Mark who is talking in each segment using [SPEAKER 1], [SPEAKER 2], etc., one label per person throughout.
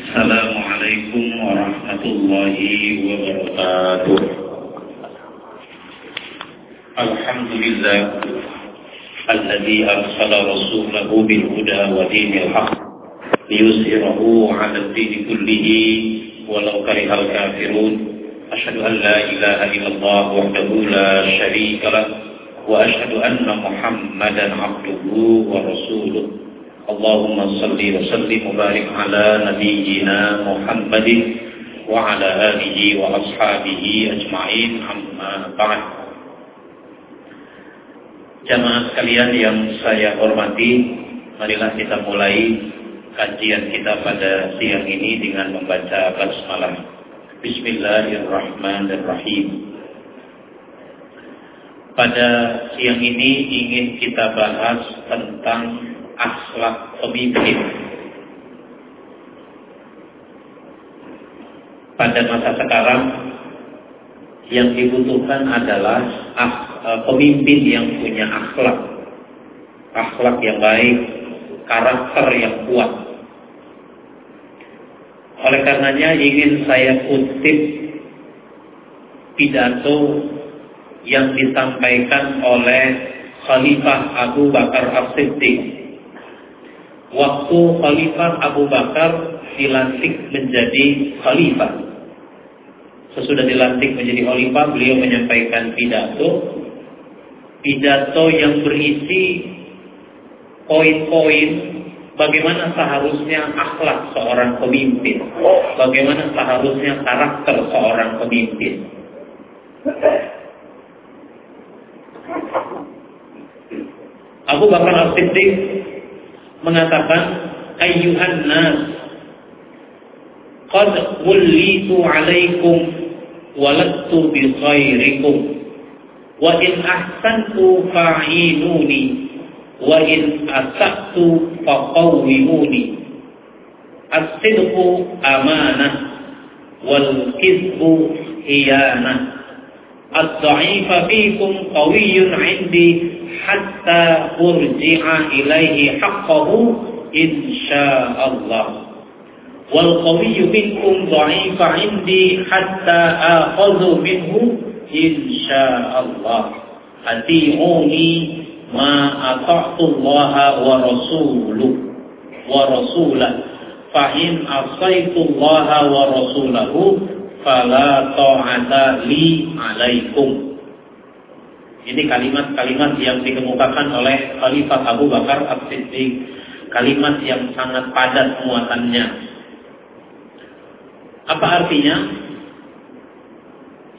[SPEAKER 1] السلام عليكم ورحمة الله وبركاته الحمد لله الذي أرسل رسوله بالهدى ودين الحق ليسره على الدين كله ولو كره الكافرون أشهد أن لا إله إلا الله وحده لا شريك له وأشهد أن محمدا عبده ورسوله اللهم صل وسلم وبارك على نبينا محمد وعلى آله وأصحابه أجمعين أما بعد Jamaah sekalian yang saya hormati, marilah kita mulai kajian kita pada siang ini dengan membaca basmalah. Bismillahirrahmanirrahim. Pada siang ini ingin kita bahas tentang akhlak pemimpin. Pada masa sekarang yang dibutuhkan adalah eh, pemimpin yang punya akhlak, akhlak yang baik, karakter yang kuat. Oleh karenanya ingin saya kutip pidato yang disampaikan oleh Khalifah Abu Bakar As-Siddiq waktu Khalifah Abu Bakar dilantik menjadi khalifah. Sesudah dilantik menjadi khalifah, beliau menyampaikan pidato. Pidato yang berisi poin-poin bagaimana seharusnya akhlak seorang pemimpin. Bagaimana seharusnya karakter seorang pemimpin. Abu Bakar As-Siddiq mengatakan ayyuhan nas qad wullitu alaikum walattu bi khairikum wa in ahsantu fa'inuni wa in asaqtu faqawwimuni as-sidqu amanah wal kizbu hiyanah ad-dha'ifa fikum qawiyyun 'indi hatta urji'a ilaihi haqqahu insyaallah wal qawiyyu minkum dha'ifa 'indi hatta akhadhu minhu insyaallah ati'uni ma ata'tu Allah wa rasuluh wa rasulah fa in asaitu Allah wa rasulahu fala ta'ata li alaikum ini kalimat-kalimat yang dikemukakan oleh Khalifah Abu Bakar As-Siddiq. Kalimat yang sangat padat muatannya. Apa artinya?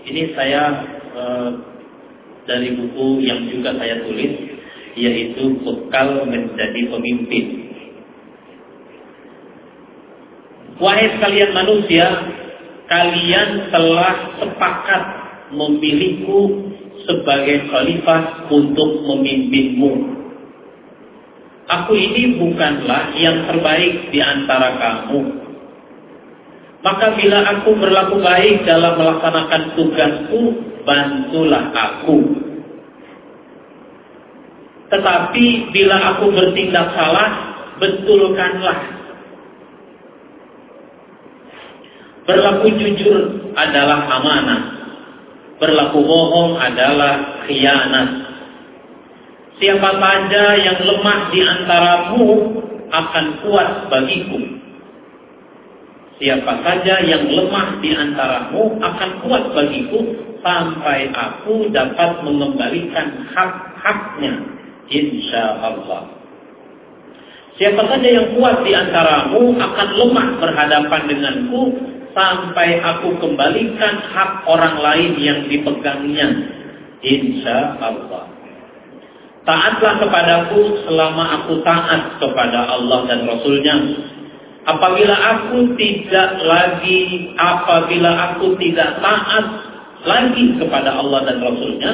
[SPEAKER 1] Ini saya e, dari buku yang juga saya tulis, yaitu bekal menjadi pemimpin. Wahai sekalian manusia, kalian telah sepakat memilihku sebagai khalifah untuk memimpinmu. Aku ini bukanlah yang terbaik di antara kamu. Maka bila aku berlaku baik dalam melaksanakan tugasku, bantulah aku. Tetapi bila aku bertindak salah, betulkanlah. Berlaku jujur adalah amanah berlaku bohong adalah khianat. Siapa saja yang lemah di antaramu akan kuat bagiku. Siapa saja yang lemah di antaramu akan kuat bagiku sampai aku dapat mengembalikan hak-haknya. Insya Allah. Siapa saja yang kuat di antaramu akan lemah berhadapan denganku sampai aku kembalikan hak orang lain yang dipegangnya. Insya Allah. Taatlah kepadaku selama aku taat kepada Allah dan Rasulnya. Apabila aku tidak lagi, apabila aku tidak taat lagi kepada Allah dan Rasulnya,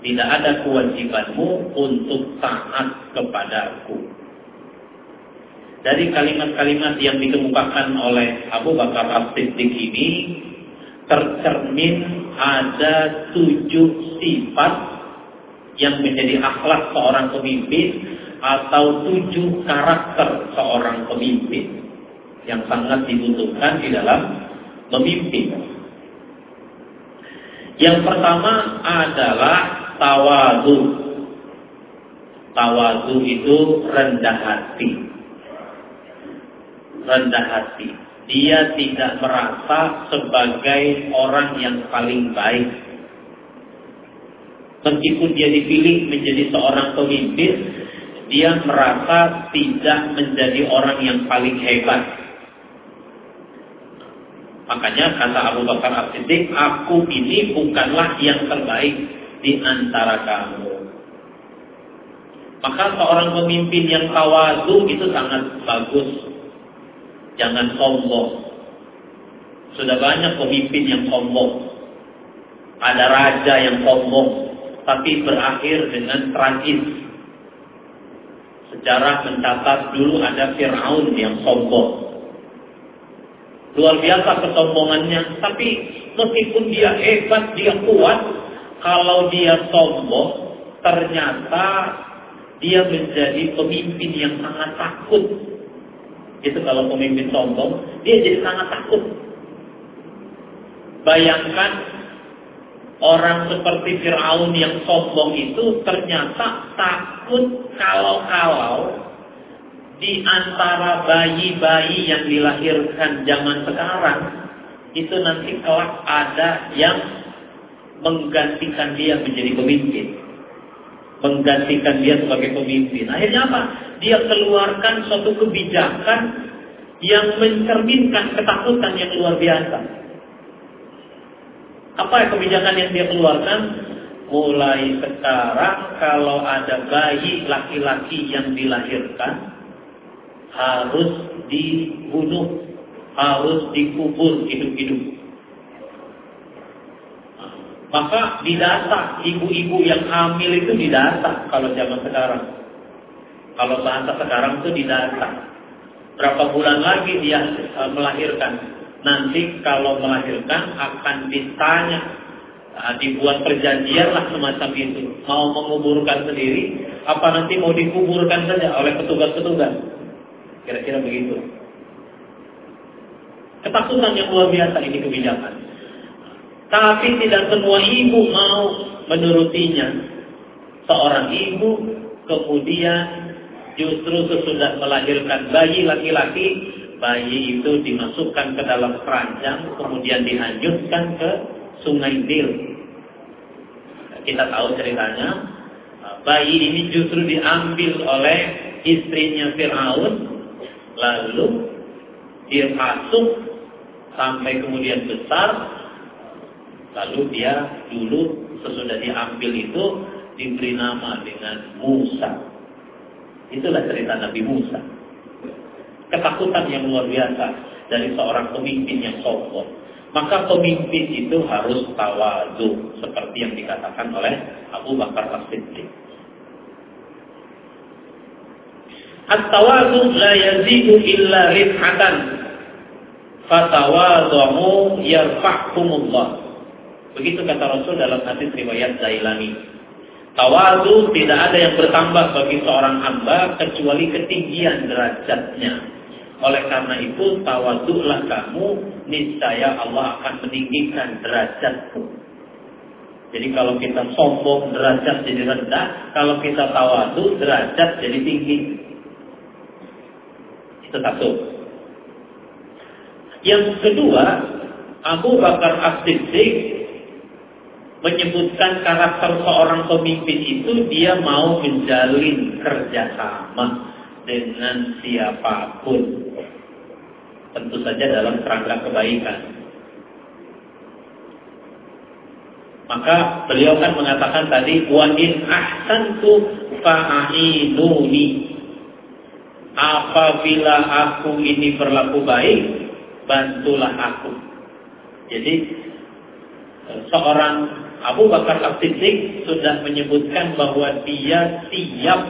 [SPEAKER 1] tidak ada kewajibanmu untuk taat kepadaku dari kalimat-kalimat yang dikemukakan oleh Abu Bakar As-Siddiq ini tercermin ada tujuh sifat yang menjadi akhlak seorang pemimpin atau tujuh karakter seorang pemimpin. yang sangat dibutuhkan di dalam memimpin. Yang pertama adalah tawadu. Tawadu itu rendah hati. Rendah hati. Dia tidak merasa sebagai orang yang paling baik. Meskipun dia dipilih menjadi seorang pemimpin, dia merasa tidak menjadi orang yang paling hebat. Makanya kata Abu Bakar As-Siddiq, aku ini bukanlah yang terbaik di antara kamu. Maka seorang pemimpin yang tawadu itu sangat bagus. Jangan sombong. Sudah banyak pemimpin yang sombong. Ada raja yang sombong, tapi berakhir dengan tragis Sejarah mencatat dulu ada Fir'aun yang sombong. Luar biasa kesombongannya. Tapi meskipun dia hebat, dia kuat, kalau dia sombong, ternyata dia menjadi pemimpin yang sangat takut. Itu kalau pemimpin sombong, dia jadi sangat takut. Bayangkan Orang seperti Fir'aun yang sombong itu ternyata takut kalau-kalau di antara bayi-bayi yang dilahirkan zaman sekarang itu nanti kelak ada yang menggantikan dia menjadi pemimpin. Menggantikan dia sebagai pemimpin. Akhirnya apa? Dia keluarkan suatu kebijakan yang mencerminkan ketakutan yang luar biasa. Apa kebijakan yang dia keluarkan? Mulai sekarang kalau ada bayi laki-laki yang dilahirkan harus dibunuh, harus dikubur hidup-hidup. Maka didata ibu-ibu yang hamil itu didata kalau zaman sekarang. Kalau bahasa sekarang itu didata. Berapa bulan lagi dia eh, melahirkan? nanti kalau melahirkan akan ditanya nah, dibuat perjanjian lah semacam itu mau menguburkan sendiri apa nanti mau dikuburkan saja oleh petugas-petugas kira-kira begitu ketakutan yang luar biasa ini kebijakan tapi tidak semua ibu mau menurutinya seorang ibu kemudian justru sesudah melahirkan bayi laki-laki bayi itu dimasukkan ke dalam keranjang, kemudian dihanyutkan ke sungai Nil. Kita tahu ceritanya, bayi ini justru diambil oleh istrinya Fir'aun, lalu dia masuk sampai kemudian besar, lalu dia dulu sesudah diambil itu diberi nama dengan Musa. Itulah cerita Nabi Musa ketakutan yang luar biasa dari seorang pemimpin yang sombong. Maka pemimpin itu harus tawadu seperti yang dikatakan oleh Abu Bakar As-Siddiq. At-tawadu la yazidu illa rif'atan. Fatawadhu yarfa'kumullah. Begitu kata Rasul dalam hadis riwayat Zailani. Tawadu tidak ada yang bertambah bagi seorang hamba kecuali ketinggian derajatnya. Oleh karena itu, tawaduklah kamu, niscaya Allah akan meninggikan derajatmu. Jadi kalau kita sombong, derajat jadi rendah. Kalau kita tawadu, derajat jadi tinggi. Itu satu. Yang kedua, Abu Bakar As-Siddiq menyebutkan karakter seorang pemimpin itu dia mau menjalin kerjasama dengan siapa pun tentu saja dalam kerangka kebaikan. Maka beliau kan mengatakan tadi wa in ahsantu fa'inuni. Apabila aku ini berlaku baik, bantulah aku. Jadi seorang Abu Bakar As-Siddiq sudah menyebutkan bahwa dia siap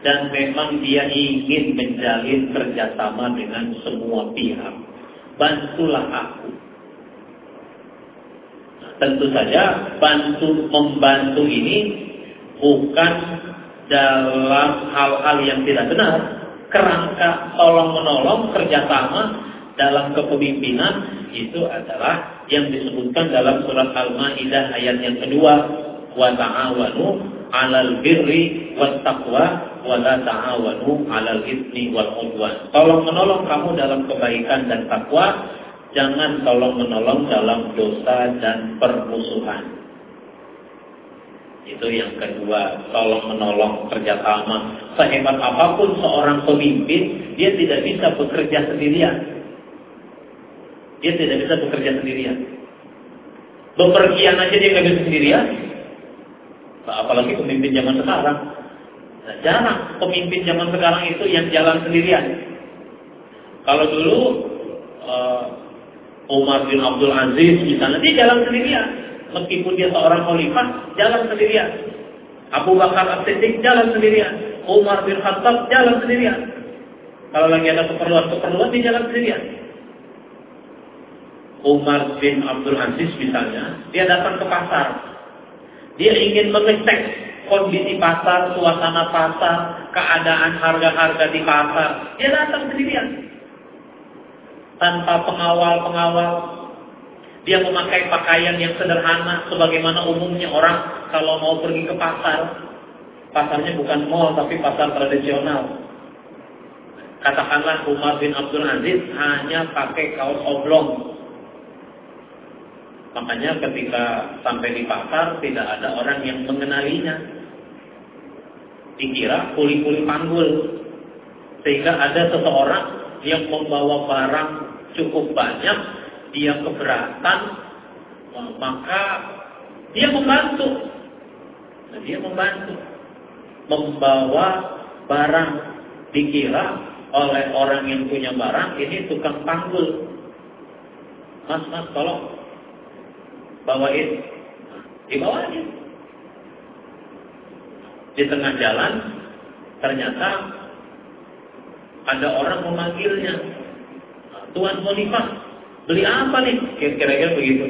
[SPEAKER 1] dan memang dia ingin menjalin kerjasama dengan semua pihak. Bantulah aku. Nah, tentu saja bantu membantu ini bukan dalam hal-hal yang tidak benar. Kerangka tolong menolong kerjasama dalam kepemimpinan itu adalah yang disebutkan dalam surat Al-Maidah ayat yang kedua wa ta'awanu 'alal birri wat taqwa wa la ta'awanu 'alal itsmi wal 'udwan. Tolong menolong kamu dalam kebaikan dan takwa, jangan tolong menolong dalam dosa dan permusuhan. Itu yang kedua, tolong menolong kerjasama. Sehebat apa pun seorang pemimpin, dia tidak bisa bekerja sendirian. Dia tidak bisa bekerja sendirian. Bepergian aja dia nggak bisa sendirian. Nah, apalagi pemimpin zaman sekarang. Nah, jarang pemimpin zaman sekarang itu yang jalan sendirian. Kalau dulu uh, Umar bin Abdul Aziz misalnya dia jalan sendirian, meskipun dia seorang khalifah jalan sendirian. Abu Bakar As-Siddiq jalan sendirian, Umar bin Khattab jalan sendirian. Kalau lagi ada keperluan-keperluan dia jalan sendirian. Umar bin Abdul Aziz misalnya, dia datang ke pasar. Dia ingin mengecek kondisi pasar, suasana pasar, keadaan harga-harga di pasar. Dia datang sendirian. Tanpa pengawal-pengawal. Dia memakai pakaian yang sederhana sebagaimana umumnya orang kalau mau pergi ke pasar. Pasarnya bukan mall tapi pasar tradisional. Katakanlah Umar bin Abdul Aziz hanya pakai kaos oblong Makanya ketika sampai di pasar tidak ada orang yang mengenalinya. Dikira kuli-kuli panggul. Sehingga ada seseorang yang membawa barang cukup banyak, dia keberatan, maka dia membantu. Nah, dia membantu. Membawa barang dikira oleh orang yang punya barang ini tukang panggul. Mas, mas, tolong bawain dibawain di tengah jalan ternyata ada orang memanggilnya. Tuan Khalifah beli apa nih? Kira-kira begitu.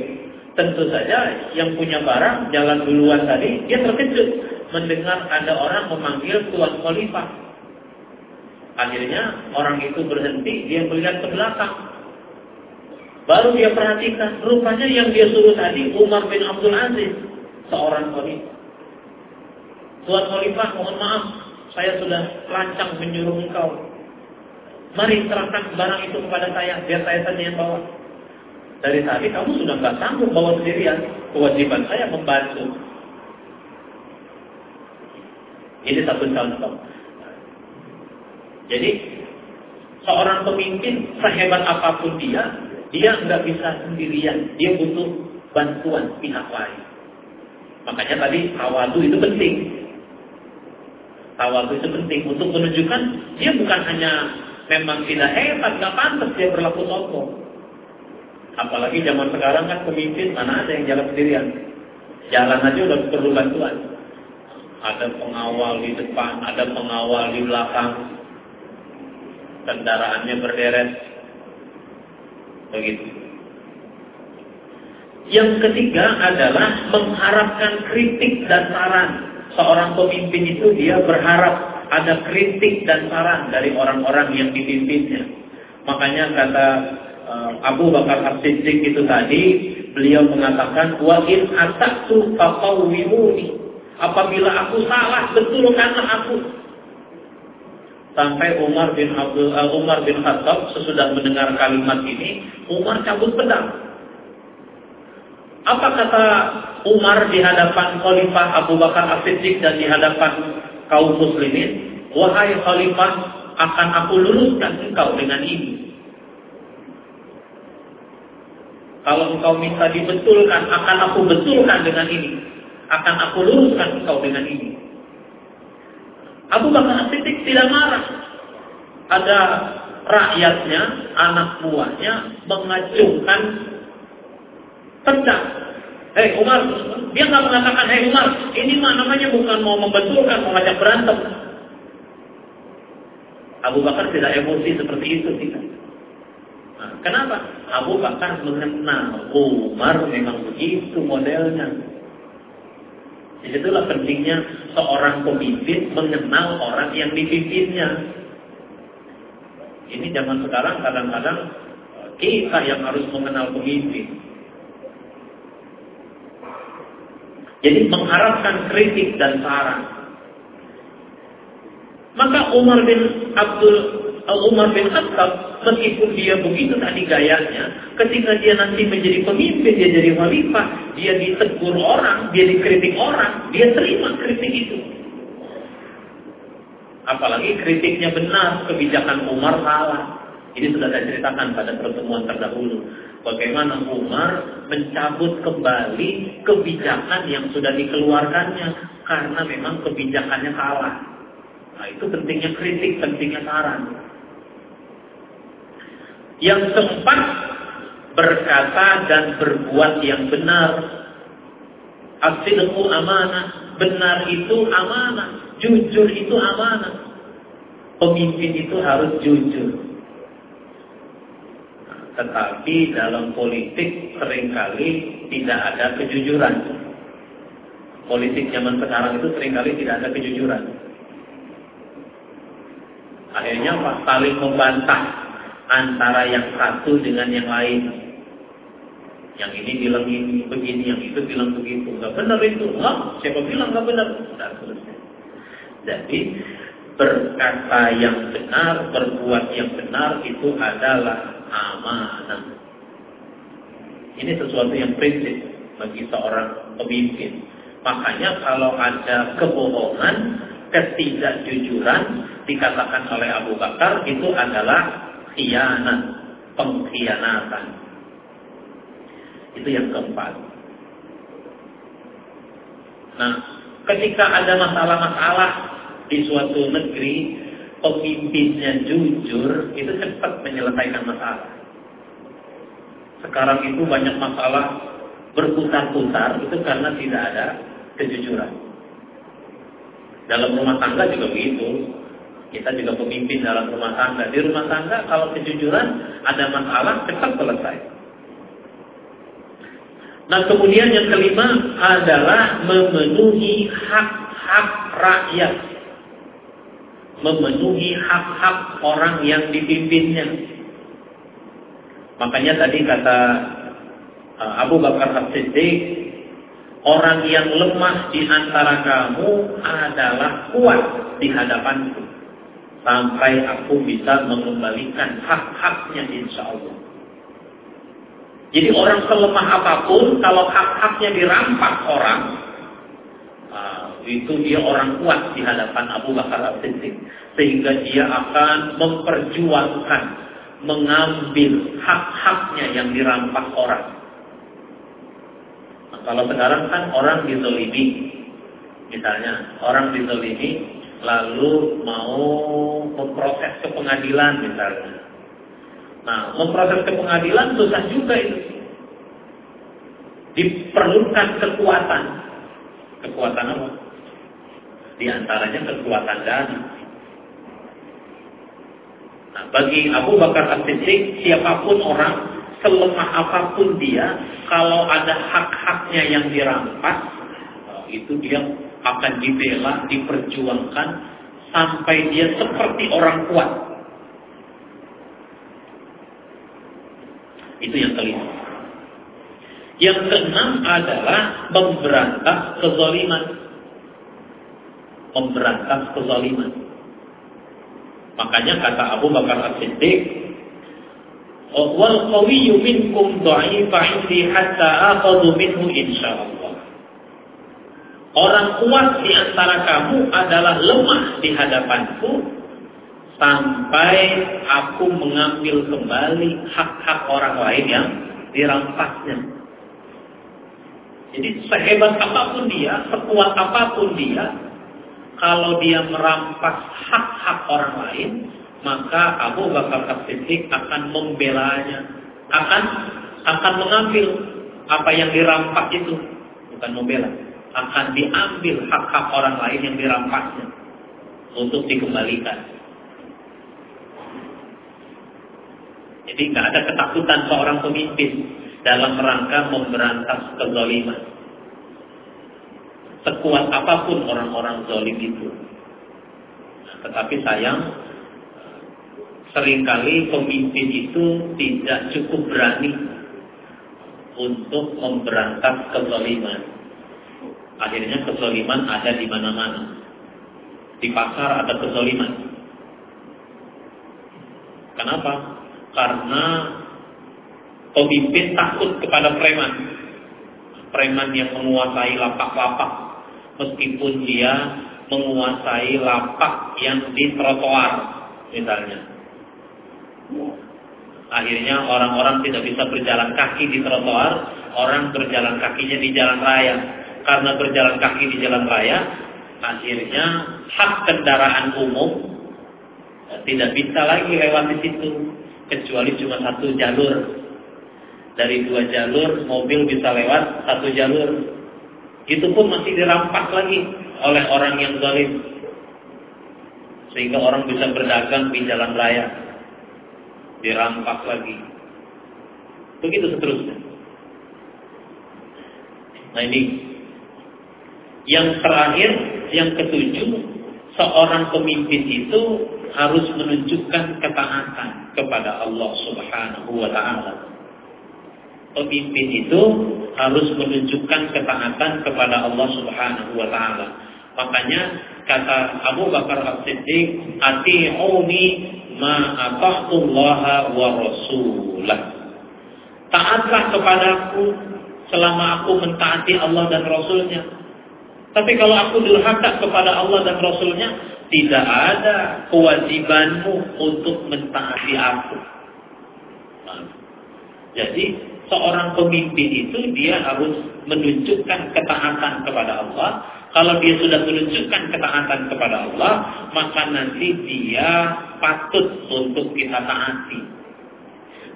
[SPEAKER 1] Tentu saja yang punya barang jalan duluan tadi dia terkejut. Mendengar ada orang memanggil Tuan Khalifah akhirnya orang itu berhenti dia melihat ke belakang Baru dia perhatikan, rupanya yang dia suruh tadi Umar bin Abdul Aziz, seorang khalifah. Tuan khalifah, mohon maaf, saya sudah lancang menyuruh engkau. Mari serahkan barang itu kepada saya, biar saya saja yang bawa. Dari tadi kamu sudah nggak sanggup bawa sendirian. Kewajiban saya membantu. Ini satu contoh. Jadi seorang pemimpin sehebat apa pun dia, dia nggak bisa sendirian, dia butuh bantuan pihak lain. Makanya tadi tawadu itu penting. Tawadu itu penting untuk menunjukkan dia bukan hanya memang tidak hebat, nggak pantas dia berlaku sombong. Apalagi zaman sekarang kan pemimpin mana ada yang jalan sendirian. Jalan aja udah perlu bantuan. Ada pengawal di depan, ada pengawal di belakang. Kendaraannya berderet, Begitu. Yang ketiga adalah mengharapkan kritik dan saran. Seorang pemimpin itu dia berharap ada kritik dan saran dari orang-orang yang dipimpinnya. Makanya kata uh, Abu Bakar As-Siddiq itu tadi, beliau mengatakan, "Wa in atatu faqawwimuni." Apabila aku salah, betulkanlah aku. Sampai Umar bin Abdul uh, Umar bin Khattab sesudah mendengar kalimat ini, Umar cabut pedang. Apa kata Umar di hadapan Khalifah Abu Bakar As-Siddiq dan di hadapan kaum muslimin? Wahai Khalifah, akan aku luruskan engkau dengan ini. Kalau engkau minta dibetulkan, akan aku betulkan dengan ini. Akan aku luruskan engkau dengan ini. Abu Bakar Siddiq tidak marah. Ada rakyatnya, anak buahnya mengacungkan pedang. Hei Umar, dia nggak mengatakan, hei Umar, ini mah namanya bukan mau membetulkan, mau ngajak berantem. Abu Bakar tidak emosi seperti itu tidak. Nah, kenapa? Abu Bakar mengenal Umar memang begitu modelnya. Di situlah pentingnya seorang pemimpin mengenal orang yang dipimpinnya. Ini zaman sekarang kadang-kadang eh, Kita yang harus mengenal pemimpin. Jadi mengharapkan kritik dan saran. Maka Umar bin Abdul Umar bin Khattab meskipun dia begitu tadi gayanya, ketika dia nanti menjadi pemimpin, dia jadi khalifah, dia ditegur orang, dia dikritik orang, dia terima kritik itu. Apalagi kritiknya benar, kebijakan Umar salah. Ini sudah saya ceritakan pada pertemuan terdahulu. Bagaimana Umar mencabut kembali kebijakan yang sudah dikeluarkannya karena memang kebijakannya salah. Nah, itu pentingnya kritik, pentingnya saran. Yang sempat berkata dan berbuat yang benar. Asidku amanah. Benar itu amanah. Jujur itu amanah. Pemimpin itu harus jujur. Tetapi dalam politik sering kali tidak ada kejujuran. Politik zaman sekarang itu sering kali tidak ada kejujuran. Akhirnya? Saling membantah antara yang satu dengan yang lain. Yang ini bilang ini begini, yang itu bilang begitu. Gak benar itu. Enggak, siapa bilang gak benar? Sudah selesai. Jadi berkata yang benar, berbuat yang benar itu adalah amanah. Ini sesuatu yang prinsip bagi seorang pemimpin. Makanya kalau ada kebohongan, ketidakjujuran dikatakan oleh Abu Bakar itu adalah khianat, pengkhianatan. Itu yang keempat. Nah, ketika ada masalah-masalah di suatu negeri, pemimpinnya jujur, itu cepat menyelesaikan masalah. Sekarang itu banyak masalah berputar-putar, itu karena tidak ada kejujuran. Dalam rumah tangga juga begitu. Kita juga pemimpin dalam rumah tangga. Di rumah tangga kalau kejujuran ada masalah cepat selesai. Nah kemudian yang kelima adalah memenuhi hak-hak rakyat memenuhi hak-hak orang yang dipimpinnya. Makanya tadi kata uh, Abu Bakar As-Siddiq, orang yang lemah di antara kamu adalah kuat di hadapanku. Sampai aku bisa mengembalikan hak-haknya insya Allah. Jadi orang selemah apa pun, kalau hak-haknya dirampas orang, itu dia orang kuat di hadapan Abu Bakar As-Siddiq sehingga dia akan memperjuangkan mengambil hak-haknya yang dirampas orang. Nah, kalau sekarang kan orang dizolimi, misalnya orang dizolimi lalu mau memproses ke pengadilan misalnya. Nah, memproses ke pengadilan susah juga itu. Diperlukan kekuatan. Kekuatan apa? Di antaranya kekuatan dana. Nah, bagi Abu Bakar As-Siddiq, siapa pun orang, selemah apa pun dia, kalau ada hak-haknya yang dirampas, itu dia akan dibela, diperjuangkan, sampai dia seperti orang kuat. Itu yang kelima. Yang keenam adalah memberantas kezaliman memberantas kezaliman. Makanya kata Abu Bakar As-Siddiq, "Wal qawiyyu minkum dha'ifa hatta akhadhu minhu insyaallah." Orang kuat di antara kamu adalah lemah di hadapanku sampai aku mengambil kembali hak-hak orang lain yang dirampasnya. Jadi sehebat apa pun dia, sekuat apa pun dia, kalau dia merampas hak-hak orang lain, maka Abu Bakar As-Siddiq akan membelanya, akan akan mengambil apa yang dirampas itu, bukan membela, akan diambil hak-hak orang lain yang dirampasnya untuk dikembalikan. Jadi nggak ada ketakutan seorang pemimpin dalam rangka memberantas kezaliman sekuat apa pun orang-orang zalim itu. Nah, tetapi sayang sering kali pemimpin itu tidak cukup berani untuk memberantas kezaliman. Akhirnya kezaliman ada di mana-mana. Di pasar ada kezaliman. Kenapa? Karena pemimpin takut kepada preman. Preman yang menguasai lapak-lapak. Meskipun dia menguasai lapak yang di trotoar misalnya. Akhirnya orang-orang tidak bisa berjalan kaki di trotoar, orang berjalan kakinya di jalan raya. Karena berjalan kaki di jalan raya, akhirnya hak kendaraan umum ya, tidak bisa lagi lewat di situ kecuali cuma satu jalur. Dari dua jalur mobil bisa lewat satu jalur. Itu pun masih dirampas lagi oleh orang yang zalim. Sehingga orang bisa berdagang di jalan raya. Dirampas lagi. Begitu seterusnya. Nah ini yang terakhir, yang ketujuh, seorang pemimpin itu harus menunjukkan ketaatan kepada Allah Subhanahu wa taala. Pemimpin itu harus menunjukkan ketaatan kepada Allah Subhanahu wa taala. Makanya kata Abu Bakar As-Siddiq, "Ati'uni ma ata'tullaha wa rasulah." Taatlah kepadaku selama aku mentaati Allah dan Rasulnya. Tapi kalau aku durhaka kepada Allah dan Rasulnya, tidak ada kewajibanmu untuk mentaati aku. Jadi seorang pemimpin itu dia harus menunjukkan ketaatan kepada Allah kalau dia sudah menunjukkan ketaatan kepada Allah, maka nanti dia patut untuk kita taati.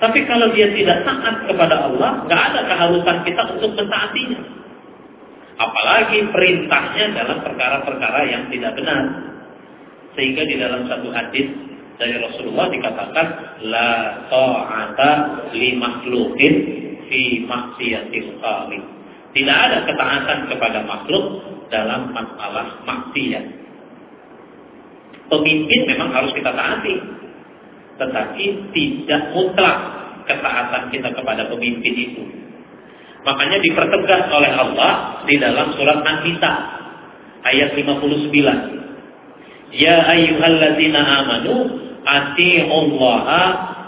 [SPEAKER 1] Tapi kalau dia tidak taat kepada Allah, nggak ada keharusan kita untuk mentaatinya. Apalagi perintahnya dalam perkara-perkara yang tidak benar. Sehingga di dalam satu hadis dari Rasulullah dikatakan la ta'ata li makhluqin fi maksiatil khaliq. Tidak ada ketaatan kepada makhluk dalam masalah maksiat. Pemimpin memang harus kita taati. Tetapi tidak mutlak ketaatan kita kepada pemimpin itu. Makanya dipertegas oleh Allah di dalam surat An-Nisa ayat 59. Ya ayyuhalladzina amanu atii'ullaha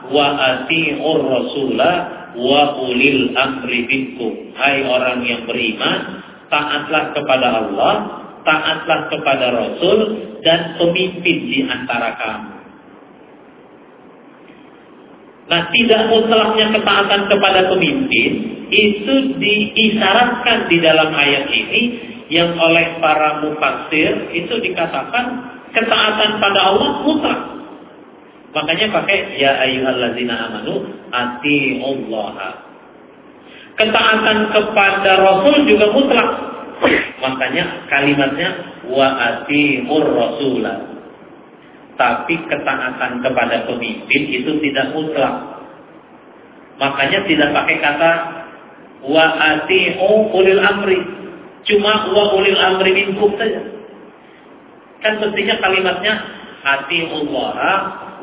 [SPEAKER 1] wa atii'ur rasula wa ulil amri minkum. Hai orang yang beriman, taatlah kepada Allah, taatlah kepada Rasul, dan pemimpin di antara kamu. Nah, tidak mutlaknya ketaatan kepada pemimpin itu diisyaratkan di dalam ayat ini yang oleh para mufassir itu dikatakan ketaatan pada Allah mutlak. Makanya pakai ya ayyuhallazina amanu atiullaha Ketaatan kepada Rasul juga mutlak. Makanya kalimatnya wa atimur rasulah. Tapi ketaatan kepada pemimpin itu tidak mutlak. Makanya tidak pakai kata wa ati'u ulil amri. Cuma wa ulil amri minkum saja. Kan mestinya kalimatnya ati'ullah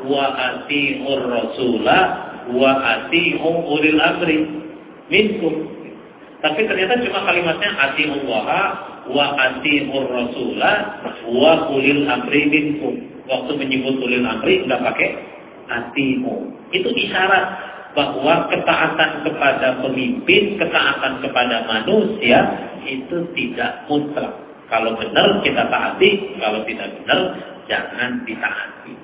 [SPEAKER 1] wa ati'ur rasulah wa ati'u ulil amri minkum. Tapi ternyata cuma kalimatnya Allah wa atiur rasulah wa ulil amri minkum. Waktu menyebut ulil amri nggak pakai atimu. Itu isyarat bahwa ketaatan kepada pemimpin, ketaatan kepada manusia itu tidak mutlak. Kalau benar kita taati, kalau tidak benar jangan ditaati.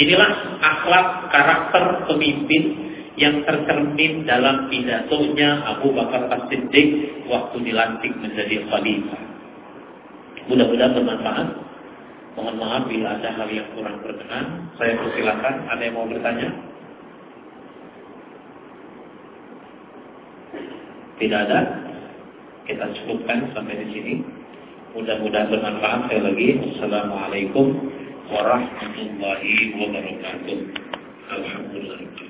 [SPEAKER 1] Inilah akhlak karakter pemimpin yang tercermin dalam pidatonya Abu Bakar As-Siddiq waktu dilantik menjadi khalifah. Mudah-mudahan bermanfaat. Mohon maaf bila ada hal yang kurang berkenan. Saya persilakan. Ada yang mau bertanya? Tidak ada. Kita cukupkan sampai di sini. Mudah-mudahan bermanfaat. Saya lagi. Assalamualaikum warahmatullahi wabarakatuh. Alhamdulillah.